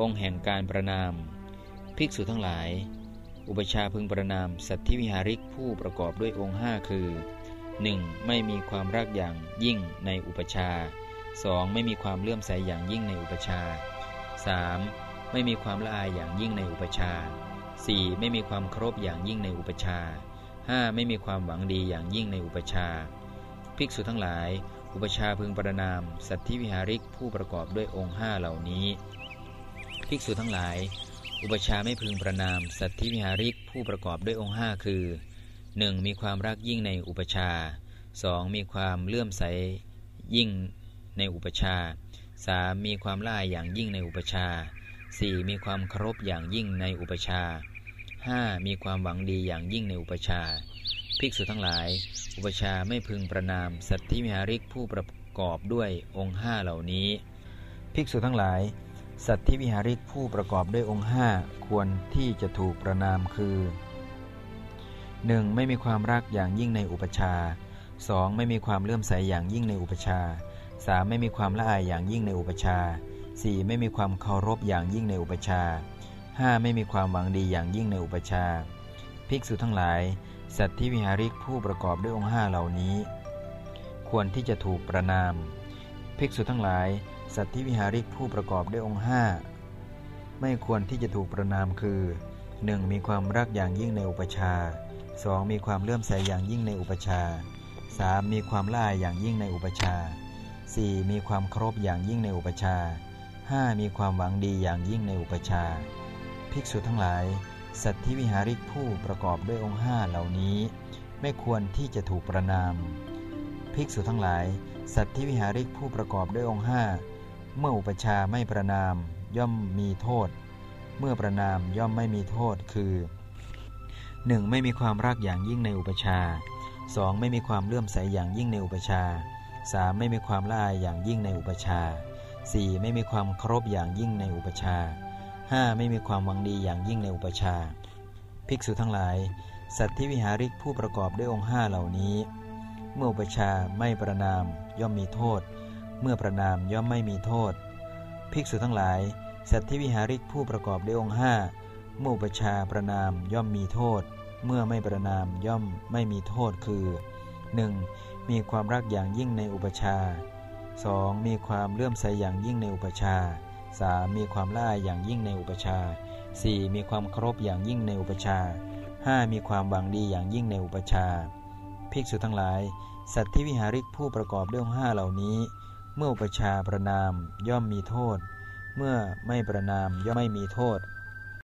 องค์แห่งการประนาม ภิกษุทั้งหลาย อุปชาพึงประนาม สัตธิวิหาริกผู้ประกอบด้วยองค์ห้าคือ 1. ไม่มีความรักอย่างยิ่งในอุปชา 2. ไม่มีความเลื่อมใสอย่างยิ่งในอุปชา 3. ไม่มีความละอายอย่างยิ่งในอุปชา 4. ไม่มีความเคารพอย่างยิ่งในอุปชา 5. ไม่มีความหวังดีอย่างยิ่งในอุปชา ภิกษุทั้งหลาย อุปชาพึงประนาม สัตธิวิหาริกผู้ประกอบด้วยองค์ห้าเหล่านี้ ภิกษุทั้งหลาย อุปชาไม่พึงประนาม สัตธิวิหาริกผู้ประกอบด้วยองค์ห้าคือ 1. มีความรักยิ่งในอุปชา 2. มีความเลื่อมใสยิ่งในอุปชา 3. มีความล่ายอย่างยิ่งในอุปชา 4. มีความเคารพอย่างยิ่งในอุปชา 5. มีความหวังดีอย่างยิ่งในอุปชา ภิกษุทั้งหลาย อุปชาไม่พึงประนาม สัตธิมิหาริกผู้ประกอบด้วยองค์ห้าเหล่านี้ ภิกษุทั้งหลาย สัตธิวิหาริกผู้ประกอบด้วยองค์ห้าควรที่จะถูกประนามคือ 1. ไม่มีความรักอย่างยิ่งในอุปชา 2. ไม่มีความเลื่อมใสอย่างยิ่งในอุปชา 3. ไม่มีความละอายอย่างยิ่งในอุปชา 4. ไม่มีความเคารพอย่างยิ่งในอุปชา 5. ไม่มีความหวังดีอย่างยิ่งในอุปชา ภิกษุทั้งหลาย สัตว์ที่วิหาริกผู้ประกอบด้วยองค์ห้าเหล่านี้ ควรที่จะถูกประนาม ภิกษุทั้งหลาย สัตว์ที่วิหาริกผู้ประกอบด้วยองค์ห้าไม่ควรที่จะถูกประนามคือ 1. มีความรักอย่างยิ่งในอุปชา 2. มีความเลื่อมใสอย่างยิ่งในอุปชา 3. มีความล่ายอย่างยิ่งในอุปชา 4. มีความเคารพอย่างยิ่งในอุปชา 5. มีความหวังดีอย่างยิ่งในอุปชา ภิกษุทั้งหลาย สัตว์ที่วิหาริกผู้ประกอบด้วยองค์ห้าเหล่านี้ ไม่ควรที่จะถูกประนาม ภิกษุทั้งหลาย สัตว์ที่วิหาริกผู้ประกอบด้วยองค์ห้าเมื่ออุปชาไม่ประนามย่อมมีโทษ เมื่อประนามย่อมไม่มีโทษคือ 1. ไม่มีความรักอย่างยิ่งในอุปชา 2. ไม่มีความเลื่อมใสอย่างยิ่งในอุปชา 3. ไม่มีความละอายอย่างยิ่งในอุปชา 4. ไม่มีความเคารพอย่างยิ่งในอุปชา 5. ไม่มีความหวังดีอย่างยิ่งในอุปชา ภิกษุทั้งหลาย สัตว์ที่วิหาริกผู้ประกอบด้วยองค์ห้าเหล่านี้ เมื่ออุปชาไม่ประนามย่อมมีโทษ เมื่อประนามย่อมไม่มีโทษ ภิกษุทั้งหลาย สัตว์ที่วิหาริกผู้ประกอบด้วยองค์ห้าเมื่ออุปชาประนามย่อมมีโทษ เมื่อไม่ประนามย่อมไม่มีโทษคือ 1. มีความรักอย่างยิ่งในอุปชา 2. มีความเลื่อมใสอย่างยิ่งในอุปชา 3. มีความล่าอย่างยิ่งในอุปชา 4. มีความเคารพอย่างยิ่งในอุปชา 5. มีความหวังดีอย่างยิ่งในอุปชา ภิกษุทั้งหลาย สัตว์ที่วิหาริกผู้ประกอบด้วยห้าเหล่านี้ เมื่ออุปชาประนามย่อมมีโทษ เมื่อไม่ประนามย่อมไม่มีโทษ